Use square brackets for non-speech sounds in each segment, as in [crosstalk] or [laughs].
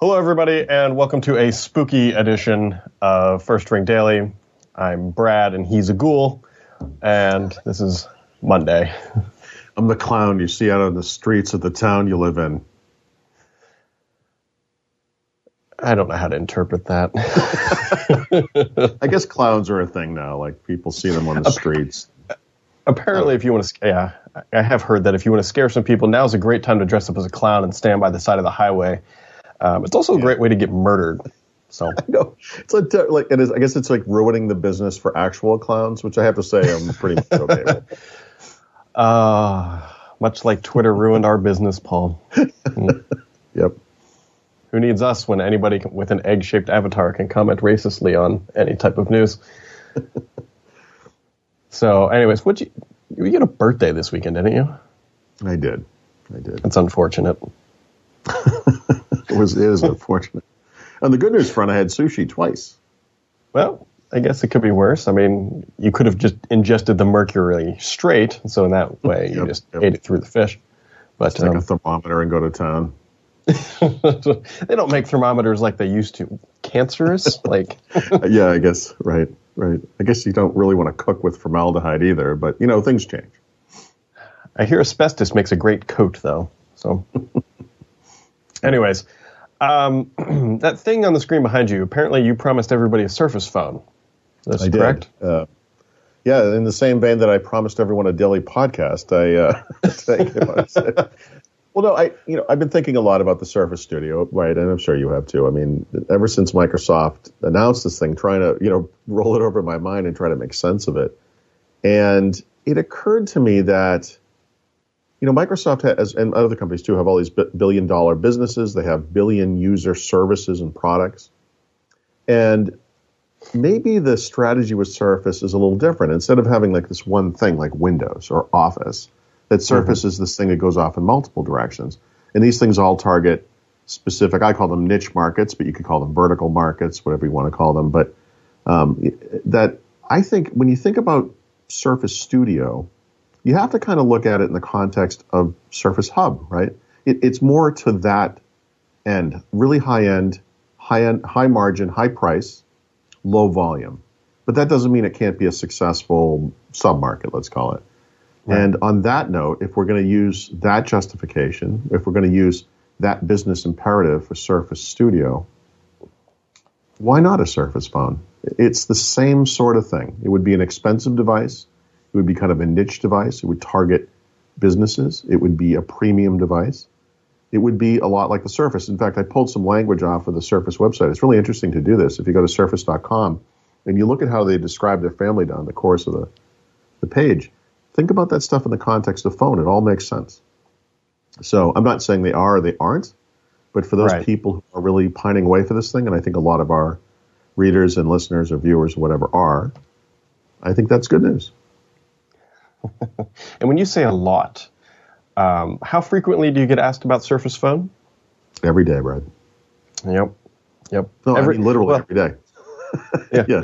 Hello, everybody, and welcome to a spooky edition of First Ring Daily. I'm Brad, and he's a ghoul, and this is Monday. I'm the clown you see out on the streets of the town you live in. I don't know how to interpret that. [laughs] I guess clowns are a thing now. Like people see them on the streets. Apparently, if you want to, yeah, I have heard that if you want to scare some people, now's a great time to dress up as a clown and stand by the side of the highway um, it's also a great way to get murdered. So [laughs] I know it's like, like it is. I guess it's like ruining the business for actual clowns, which I have to say I'm pretty much [laughs] okay with. Uh, much like Twitter ruined our business, Paul. Mm. [laughs] yep. Who needs us when anybody with an egg-shaped avatar can comment racistly on any type of news? so, anyways, what you you get a birthday this weekend, didn't you? I did. I did. It's unfortunate. It was it is unfortunate. On the good news front, I had sushi twice. Well, I guess it could be worse. I mean, you could have just ingested the mercury straight, so in that way you yep, just yep. ate it through the fish. But take um, a thermometer and go to town. [laughs] they don't make thermometers like they used to. Cancerous, [laughs] like. yeah, I guess right, right. I guess you don't really want to cook with formaldehyde either, but you know things change. I hear asbestos makes a great coat, though. So. [laughs] Anyways, um, [clears throat] that thing on the screen behind you, apparently you promised everybody a Surface phone. That's I correct? Uh, yeah, in the same vein that I promised everyone a daily podcast, I uh, [laughs] well, no, I you know I've been thinking a lot about the Surface Studio, right? And I'm sure you have too. I mean, ever since Microsoft announced this thing, trying to you know [laughs] roll it over my mind and try to make sense of it, and it occurred to me that you know, Microsoft has, and other companies too, have all these billion dollar businesses. They have billion user services and products. And maybe the strategy with Surface is a little different. Instead of having like this one thing like Windows or Office, that Surface mm-hmm. is this thing that goes off in multiple directions. And these things all target specific, I call them niche markets, but you could call them vertical markets, whatever you want to call them. But um, that I think when you think about Surface Studio, you have to kind of look at it in the context of Surface Hub, right? It, it's more to that end, really high end, high end, high margin, high price, low volume. But that doesn't mean it can't be a successful sub-market, let's call it. Right. And on that note, if we're going to use that justification, if we're going to use that business imperative for Surface Studio, why not a Surface phone? It's the same sort of thing. It would be an expensive device. It would be kind of a niche device. It would target businesses. It would be a premium device. It would be a lot like the Surface. In fact, I pulled some language off of the Surface website. It's really interesting to do this. If you go to surface.com and you look at how they describe their family down the course of the, the page, think about that stuff in the context of phone. It all makes sense. So I'm not saying they are or they aren't, but for those right. people who are really pining away for this thing, and I think a lot of our readers and listeners or viewers or whatever are, I think that's good news. [laughs] and when you say a lot, um, how frequently do you get asked about Surface Phone? Every day, Brad. Yep. Yep. No, every, I mean literally well, every day. [laughs] yeah. [laughs] yeah.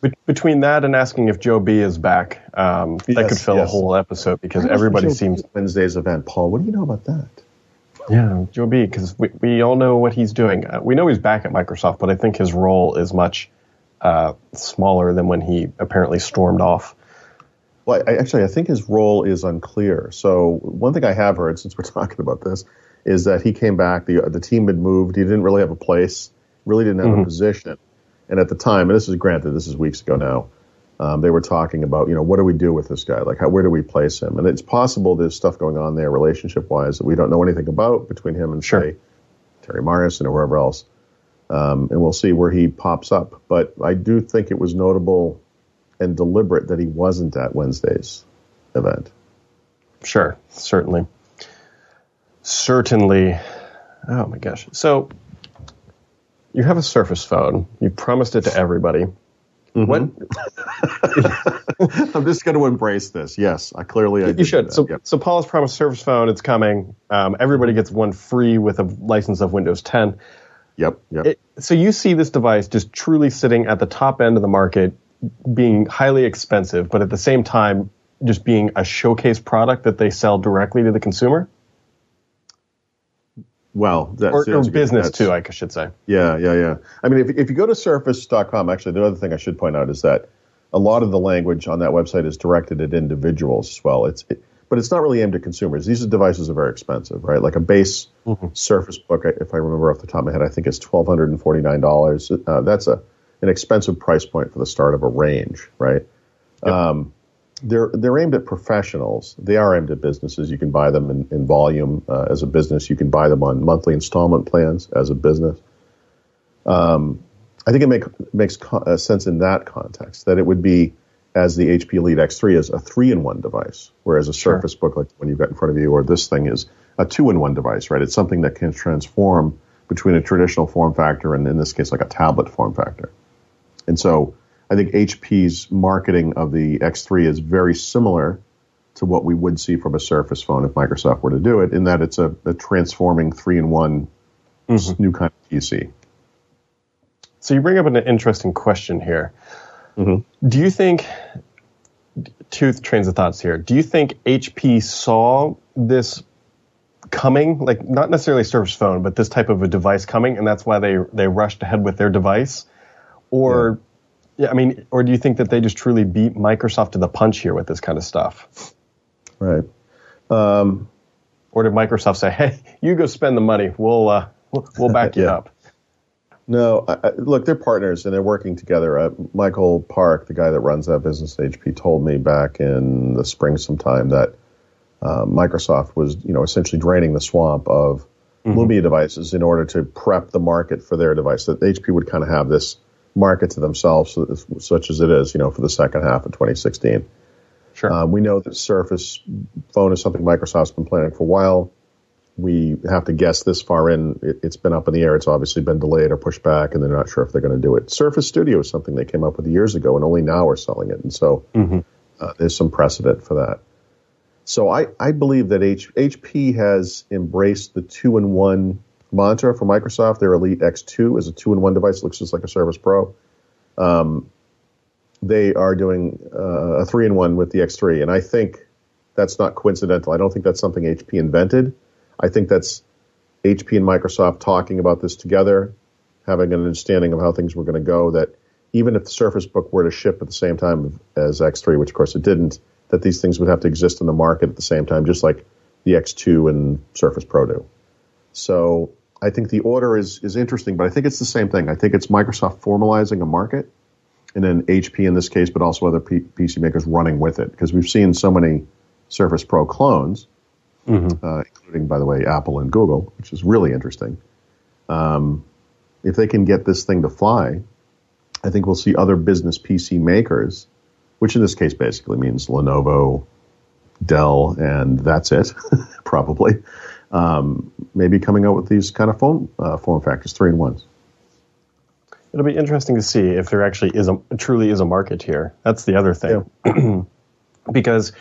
Be- between that and asking if Joe B is back, um, yes, that could fill yes. a whole episode because everybody Joe seems Wednesday's event. Paul, what do you know about that? Yeah, Joe B, because we, we all know what he's doing. Uh, we know he's back at Microsoft, but I think his role is much uh, smaller than when he apparently stormed off. Well, I, actually, I think his role is unclear. So one thing I have heard since we're [laughs] talking about this is that he came back. the The team had moved. He didn't really have a place. Really didn't have mm-hmm. a position. And at the time, and this is granted, this is weeks ago now. Um, they were talking about, you know, what do we do with this guy? Like, how, where do we place him? And it's possible there's stuff going on there, relationship wise, that we don't know anything about between him and sure. say Terry Myerson or wherever else. Um, and we'll see where he pops up. But I do think it was notable and deliberate that he wasn't at Wednesday's event. Sure, certainly. Certainly. Oh my gosh. So you have a Surface phone. You promised it to everybody. Mm-hmm. What? [laughs] I'm just going to embrace this. Yes, I clearly I you should. So, yep. so Paul has promised Surface phone. It's coming. Um, everybody gets one free with a license of Windows 10. Yep. Yep. It, so you see this device just truly sitting at the top end of the market being highly expensive, but at the same time, just being a showcase product that they sell directly to the consumer? well, that's, or, or that's- business that's- too, I should say. Yeah, yeah, yeah. I mean, if, if you go to surface.com, actually, the other thing I should point out is that a lot of the language on that website is directed at individuals as well. It's, it, but it's not really aimed at consumers. These devices are very expensive, right? Like a base Surface Book, if I remember off the top of my head, I think it's twelve hundred and forty nine dollars. Uh, that's a an expensive price point for the start of a range, right? Um, they're they're aimed at professionals. They are aimed at businesses. You can buy them in, in volume uh, as a business. You can buy them on monthly installment plans as a business. Um, I think it make, makes co- uh, sense in that context that it would be as the HP Elite X3 is a three-in-one device, whereas a Sure. Surface Book, like one you've got in front of you, or this thing is a two-in-one device, right? It's something that can transform between a traditional form factor and, in this case, like a tablet form factor. And so I think HP's marketing of the X3 is very similar to what we would see from a Surface phone if Microsoft were to do it, in that it's a, a transforming three-in-one s- new kind of PC. So you bring up an interesting question here. Mm-hmm. Do you think two trains of thoughts here? Do you think HP saw this coming, like not necessarily a Surface phone, but this type of a device coming, and that's why they they rushed ahead with their device, or yeah, I mean, or do you think that they just truly beat Microsoft to the punch here with this kind of stuff? Right. Or did Microsoft say, "Hey, you go spend the money. We'll uh, we'll, we'll back [laughs] you Yeah. up." No, I, I, look, they're partners and they're working together. Uh, Michael Park, the guy that runs that business at HP, told me back in the spring sometime that uh, Microsoft was, you know, essentially draining the swamp of Lumia devices in order to prep the market for their device. That HP would kind of have this market to themselves, such as it is, you know, for the second half of 2016. Sure. Um, we know that Surface phone is something Microsoft's been planning for a while. We have to guess this far in. It, it's been up in the air. It's obviously been delayed or pushed back, and they're not sure if they're going to do it. Surface Studio is something they came up with years ago, and only now are selling it. And so uh, there's some precedent for that. So I, I believe that H, HP has embraced the two-in-one monitor for Microsoft. Their Elite X2 is a two-in-one device. Looks just like a Surface Pro they are doing uh, a three in one with the X3, and I think that's not coincidental. I don't think that's something HP invented. I think that's HP and Microsoft talking about this together, having an understanding of how things were going to go. That even if the Surface Book were to ship at the same time as X3, which of course it didn't, that these things would have to exist in the market at the same time, just like the X2 and Surface Pro do. So I think the order is is interesting, but I think it's the same thing. I think it's Microsoft formalizing a market and then HP in this case, but also other P- PC makers running with it because we've seen so many Surface Pro clones, uh, including, by the way, Apple and Google, which is really interesting. Um, if they can get this thing to fly, I think we'll see other business PC makers, which in this case basically means Lenovo, Dell, and that's it, [laughs] probably. Um, maybe coming out with these kind of phone uh, form factors, three in ones. It'll be interesting to see if there actually is a truly is a market here. That's the other thing. [clears throat] because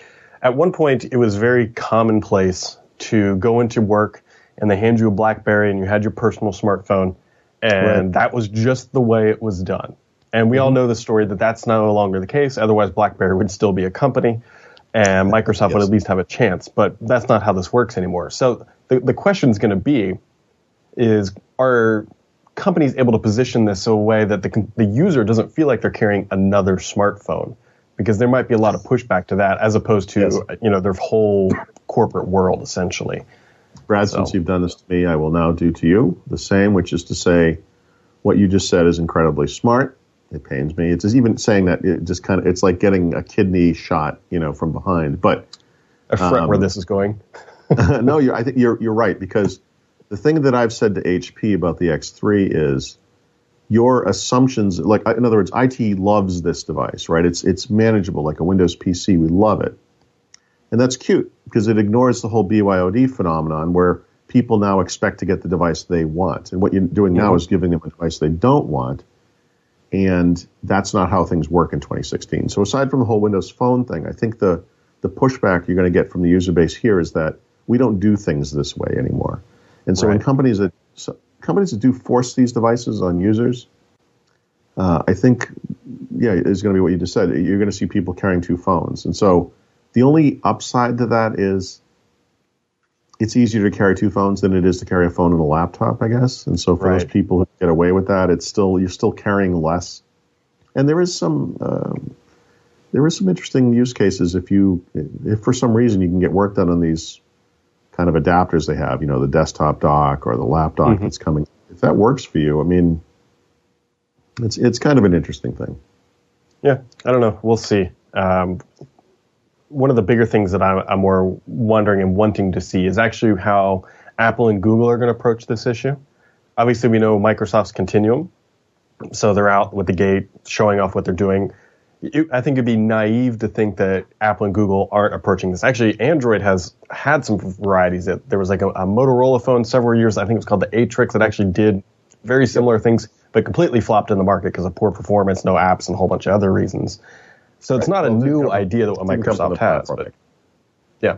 at one point it was very commonplace to go into work and they hand you a BlackBerry and you had your personal smartphone and Right. that was just the way it was done. And we all know the story that that's no longer the case. Otherwise, BlackBerry would still be a company and Microsoft would at least have a chance. But that's not how this works anymore. So the, the question is going to be is are companies able to position this so a way that the, the user doesn't feel like they're carrying another smartphone because there might be a lot of pushback to that as opposed to Yes. you know their whole corporate world essentially Brad, since you've done this to me, I will now do to you the same, which is to say, what you just said is incredibly smart. It pains me. It's just even saying that it just kind of it's like getting a kidney shot, you know, from behind. But a fret where Um, this is going [laughs] no, you're, I think you're you're right because the thing that I've said to HP about the X3 is your assumptions. Like in other words, IT loves this device, right? It's it's manageable like a Windows PC. We love it, and that's cute because it ignores the whole BYOD phenomenon where people now expect to get the device they want, and what you're doing now is giving them a device they don't want. And that's not how things work in 2016. So aside from the whole Windows Phone thing, I think the the pushback you're going to get from the user base here is that we don't do things this way anymore. And so when Right. companies that so companies that do force these devices on users, uh, I think, yeah, is going to be what you just said. You're going to see people carrying two phones, and so the only upside to that is it's easier to carry two phones than it is to carry a phone and a laptop, I guess. And so for Right. those people who get away with that, it's still you're still carrying less. And there is some um, there is some interesting use cases if you if for some reason you can get work done on these kind of adapters they have, you know, the desktop dock or the lap dock that's coming. If that works for you, I mean, it's it's kind of an interesting thing. Yeah, I don't know. We'll see. Um, one of the bigger things that I'm, I'm more wondering and wanting to see is actually how Apple and Google are going to approach this issue. Obviously, we know Microsoft's Continuum, so they're out with the gate showing off what they're doing. You- I think it'd be naive to think that Apple and Google aren't approaching this. Actually, Android has had some varieties. That there was like a, a Motorola phone several years. I think it was called the Atrix that actually did very similar things, but completely flopped in the market because of poor performance, no apps, and a whole bunch of other reasons. So it's Right. not a Well, it didn't new come- idea that what didn't come from Microsoft has, but yeah.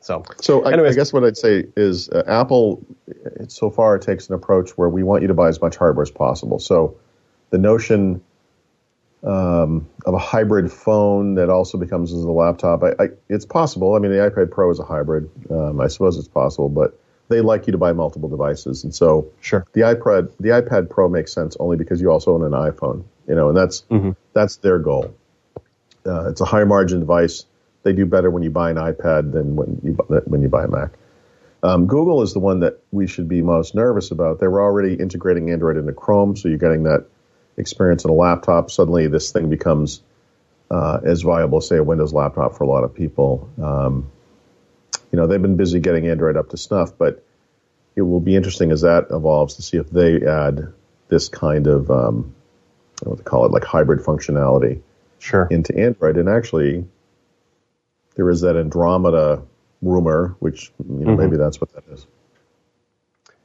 So So I, I guess what I'd say is uh, Apple, it, so far, takes an approach where we want you to buy as much hardware as possible. So the notion um, of a hybrid phone that also becomes as a laptop, I, I, it's possible. I mean, the iPad Pro is a hybrid. Um, I suppose it's possible, but they like you to buy multiple devices, and so sure, the iPad the iPad Pro makes sense only because you also own an iPhone, you know, and that's that's their goal. Uh, it's a high margin device. They do better when you buy an iPad than when you when you buy a Mac. Um, Google is the one that we should be most nervous about. They were already integrating Android into Chrome, so you're getting that experience in a laptop. Suddenly, this thing becomes uh, as viable, as, say, a Windows laptop for a lot of people. Um, you know, they've been busy getting Android up to snuff, but it will be interesting as that evolves to see if they add this kind of um, I don't what to call it, like hybrid functionality sure. into Android. And actually, there is that Andromeda rumor, which you know maybe that's what that is.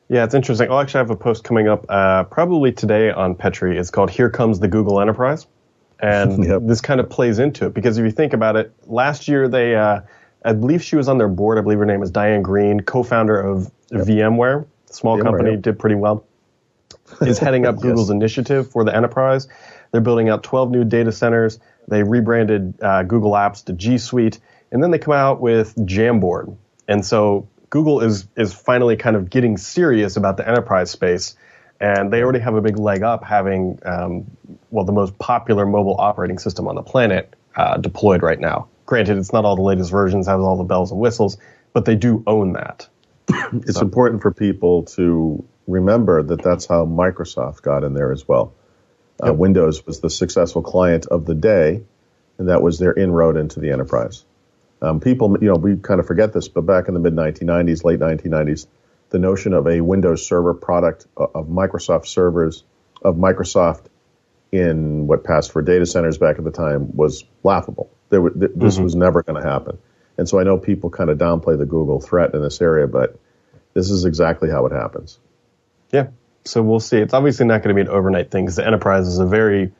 Yeah, it's interesting. I'll actually have a post coming up uh, probably today on Petri. It's called "Here Comes the Google Enterprise," and [laughs] Yep. this kind of plays into it because if you think about it, last year they, uh, I believe she was on their board. I believe her name is Diane Greene, co-founder of VMware, small VMware, company, yep. did pretty well. [laughs] Is heading up Yes. Google's initiative for the enterprise. They're building out 12 new data centers. They rebranded uh, Google Apps to G Suite, and then they come out with Jamboard. And so Google is is finally kind of getting serious about the enterprise space, and they already have a big leg up, having um, well the most popular mobile operating system on the planet uh, deployed right now. Granted, it's not all the latest versions, has all the bells and whistles, but they do own that. [coughs] It's important for people to remember that that's how Microsoft got in there as well. Uh, Windows was the successful client of the day, and that was their inroad into the enterprise. Um, people, you know, we kind of forget this, but back in the mid 1990s, late 1990s, the notion of a Windows Server product uh, of Microsoft servers of Microsoft in what passed for data centers back at the time was laughable. There, were- th- this was never going to happen. And so I know people kind of downplay the Google threat in this area, but this is exactly how it happens. Yeah. So we'll see. It's obviously not going to be an overnight thing because the enterprise is a very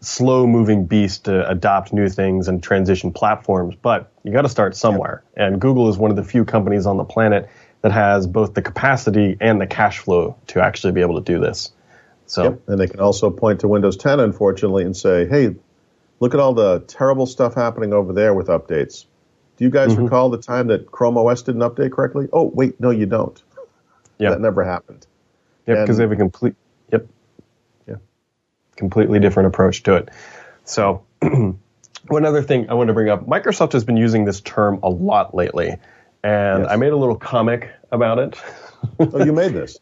slow moving beast to adopt new things and transition platforms, but you got to start somewhere. And Google is one of the few companies on the planet that has both the capacity and the cash flow to actually be able to do this. So, Yep. And they can also point to Windows 10, unfortunately, and say, hey, look at all the terrible stuff happening over there with updates. Do you guys mm-hmm. recall the time that Chrome OS didn't update correctly? Oh, wait, no, you don't. yeah. That never happened. Yep, because they have a complete, yep, Yeah. Completely different approach to it. So, [clears throat] one other thing I want to bring up: Microsoft has been using this term a lot lately, and Yes. I made a little comic about it. [laughs] Oh, you made this.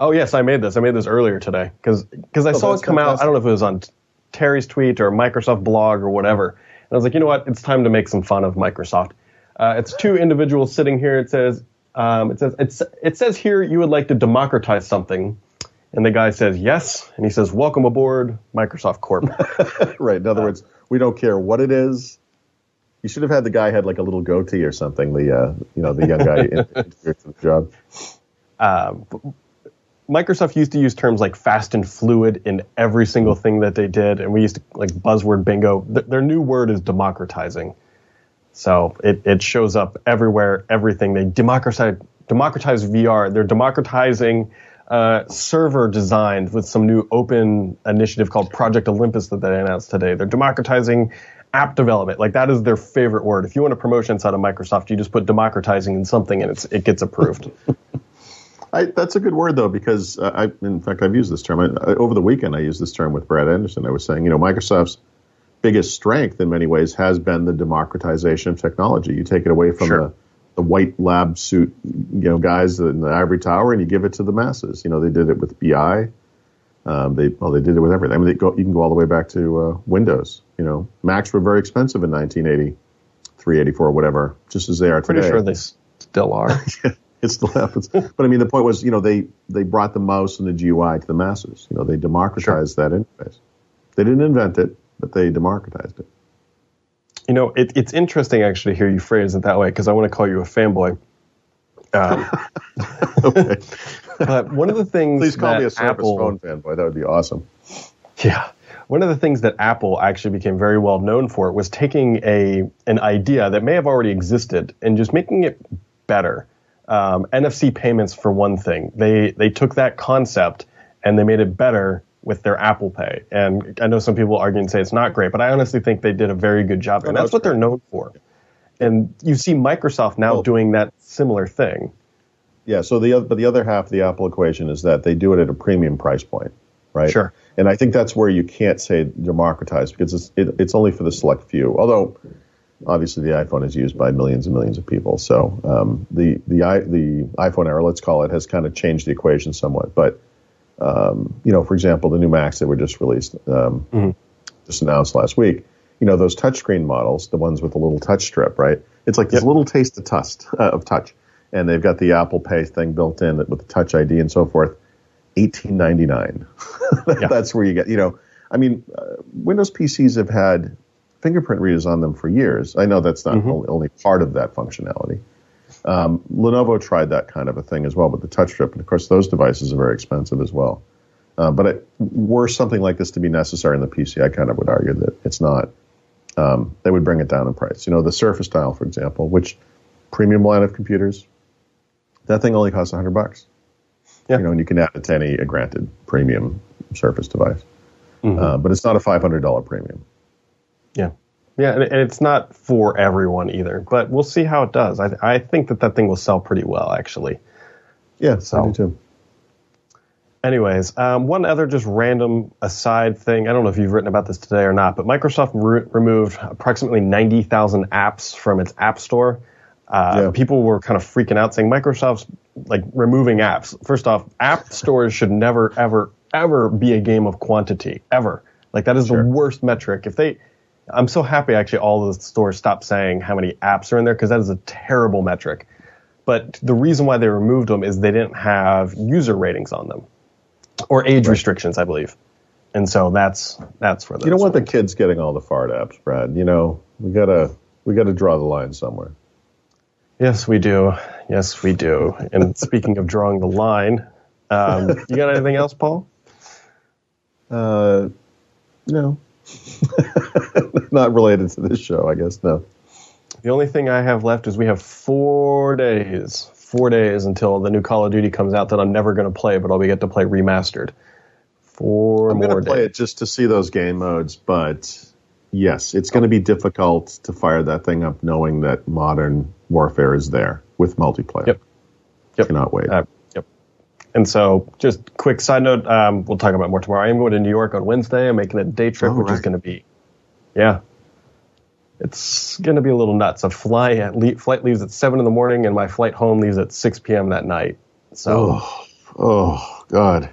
oh yes, I made this. I made this earlier today because I saw Oh, that's it come out. I don't know if it was on Terry's tweet or Microsoft blog or whatever. And I was like, you know what? It's time to make some fun of Microsoft. Uh, it's two individuals sitting here. It says, um, it says, it's, it says here you would like to democratize something. And the guy says yes, and he says, "Welcome aboard, Microsoft Corp." [laughs] right. In other words, we don't care what it is. You should have had the guy had like a little goatee or something. The uh, you know the young guy [laughs] for the job. Microsoft used to use terms like fast and fluid in every single thing that they did, and we used to like buzzword bingo. Th- their new word is democratizing. So it, it shows up everywhere, everything. They democratize democratize VR. They're democratizing uh, server designed with some new open initiative called Project Olympus that they announced today. They're democratizing app development. Like that is their favorite word. If you want a promotion inside of Microsoft, you just put democratizing in something and it's, it gets approved. [laughs] I, that's a good word though, because uh, I, in fact, I've used this term I, over the weekend. I used this term with Brad Anderson. I was saying, you know, Microsoft's biggest strength in many ways has been the democratization of technology. You take it away from Sure. the, the white lab suit, you know, guys in the ivory tower, and you give it to the masses. You know, they did it with BI. Um, they well, they did it with everything. I mean, they go, you can go all the way back to uh, Windows. You know, Macs were very expensive in 1980, 384, whatever, just as they are Pretty today. Pretty sure they still are. [laughs] it still happens. But I mean, the point was, you know, they they brought the mouse and the GUI to the masses. You know, they democratized that interface. They didn't invent it, but they democratized it. You know, it, it's interesting actually to hear you phrase it that way because I want to call you a fanboy. Um, [laughs] Okay, [laughs] but one of the things please call that me a Surface Apple, Phone fanboy. That would be awesome. Yeah. One of the things that Apple actually became very well known for was taking a an idea that may have already existed and just making it better. Um, NFC payments, for one thing, they they took that concept and they made it better with their Apple Pay. And I know some people argue and say it's not great, but I honestly think they did a very good job, and that's what they're known for. And you see Microsoft now Well- doing that similar thing. Yeah. So the oth- but the other half of the Apple equation is that they do it at a premium price point, right? Sure. And I think that's where you can't say democratized because it's it, it's only for the select few. Although obviously the iPhone is used by millions and millions of people, so um, the the i the iPhone era, let's call it, has kind of changed the equation somewhat. But um, you know, for example, the new Macs that were just released, um, just announced last week. You know, those touchscreen models, the ones with the little touch strip, right? It's like this Yep. little taste of touch, [laughs] uh, of touch, and they've got the Apple Pay thing built in with the Touch ID and so forth. Eighteen ninety nine. [laughs] Yeah. That's where you get. You know, I mean, uh, Windows PCs have had fingerprint readers on them for years. I know that's not only, only part of that functionality. Um, Lenovo tried that kind of a thing as well with the touch strip, and of course, those devices are very expensive as well. Uh, but it, were something like this to be necessary in the PC, I kind of would argue that it's not. Um, they would bring it down in price. You know, the Surface Dial, for example, which premium line of computers, that thing only costs 100 bucks. Yeah. You know, and you can add it to any granted premium Surface device. Uh, but it's not a $500 premium. Yeah. Yeah, and it's not for everyone either, but we'll see how it does. I, I think that that thing will sell pretty well, actually. Yeah, So- I do too. Anyways, um, one other just random aside thing. I don't know if you've written about this today or not, but Microsoft re- removed approximately 90,000 apps from its App Store. Uh, Yeah. People were kind of freaking out saying Microsoft's like removing apps. First off, app stores should never, ever, ever be a game of quantity, ever. Like that is Sure. the worst metric. If they, I'm so happy actually all the stores stopped saying how many apps are in there because that is a terrible metric. But the reason why they removed them is they didn't have user ratings on them or age restrictions, I believe. And so that's that's where You don't want the kids getting all the fart apps, Brad. You know, we gotta we gotta draw the line somewhere. Yes, we do. Yes, we do. And [laughs] speaking of drawing the line, um, you got anything else, Paul? Uh, no, [laughs] not related to this show, I guess. No. The only thing I have left is we have four days, four days until the new Call of Duty comes out that I'm never going to play, but I'll be get to play remastered. Four I'm more going to play days. it just to see those game modes, but yes, it's going to be difficult to fire that thing up knowing that modern warfare is there with multiplayer. Yep. Yep. Cannot wait. Uh, yep. And so, just quick side note, um, we'll talk about more tomorrow. I am going to New York on Wednesday. I'm making a day trip, Oh, which is going to be, yeah, it's going to be a little nuts. A fly at le- flight leaves at seven in the morning, and my flight home leaves at six p.m. that night. So, oh, oh, God.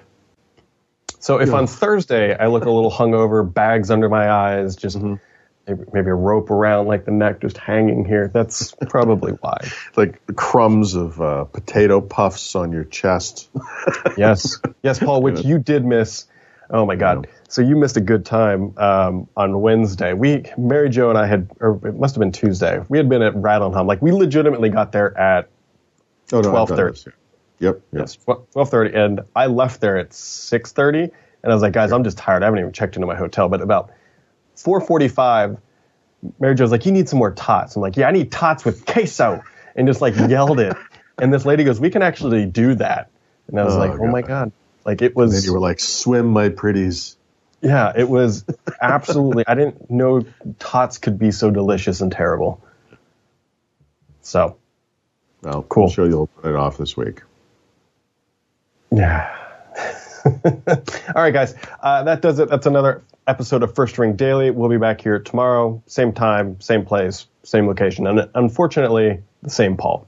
so if on Thursday I look a little hungover, bags under my eyes, just Mm-hmm. maybe, maybe a rope around like the neck, just hanging here, that's probably [laughs] why. Like crumbs of uh, potato puffs on your chest. Yes, [laughs] yes, Paul, which you did miss. Oh my God! So you missed a good time um, on Wednesday. We, Mary Jo and I had, or it must have been Tuesday. We had been at Rattle N Hum. Like we legitimately got there at Oh, no, 12:30. Yep. yep. yes twelve thirty, and I left there at six thirty. And I was like, guys, I'm just tired. I haven't even checked into my hotel. But about four forty-five, Mary Jo's like, you need some more tots. I'm like, yeah, I need tots with queso, and just like yelled it. And this lady goes, we can actually do that. And I was Oh, like, oh my God. god, like it was. And then you were like, swim, my pretties. Yeah, it was absolutely. I didn't know tots could be so delicious and terrible. So, Well, Cool. I'm sure you'll put it off this week. yeah. [laughs] All right, guys. Uh, that does it. That's another episode of First Ring Daily. We'll be back here tomorrow, same time, same place, same location, and unfortunately, the same Paul.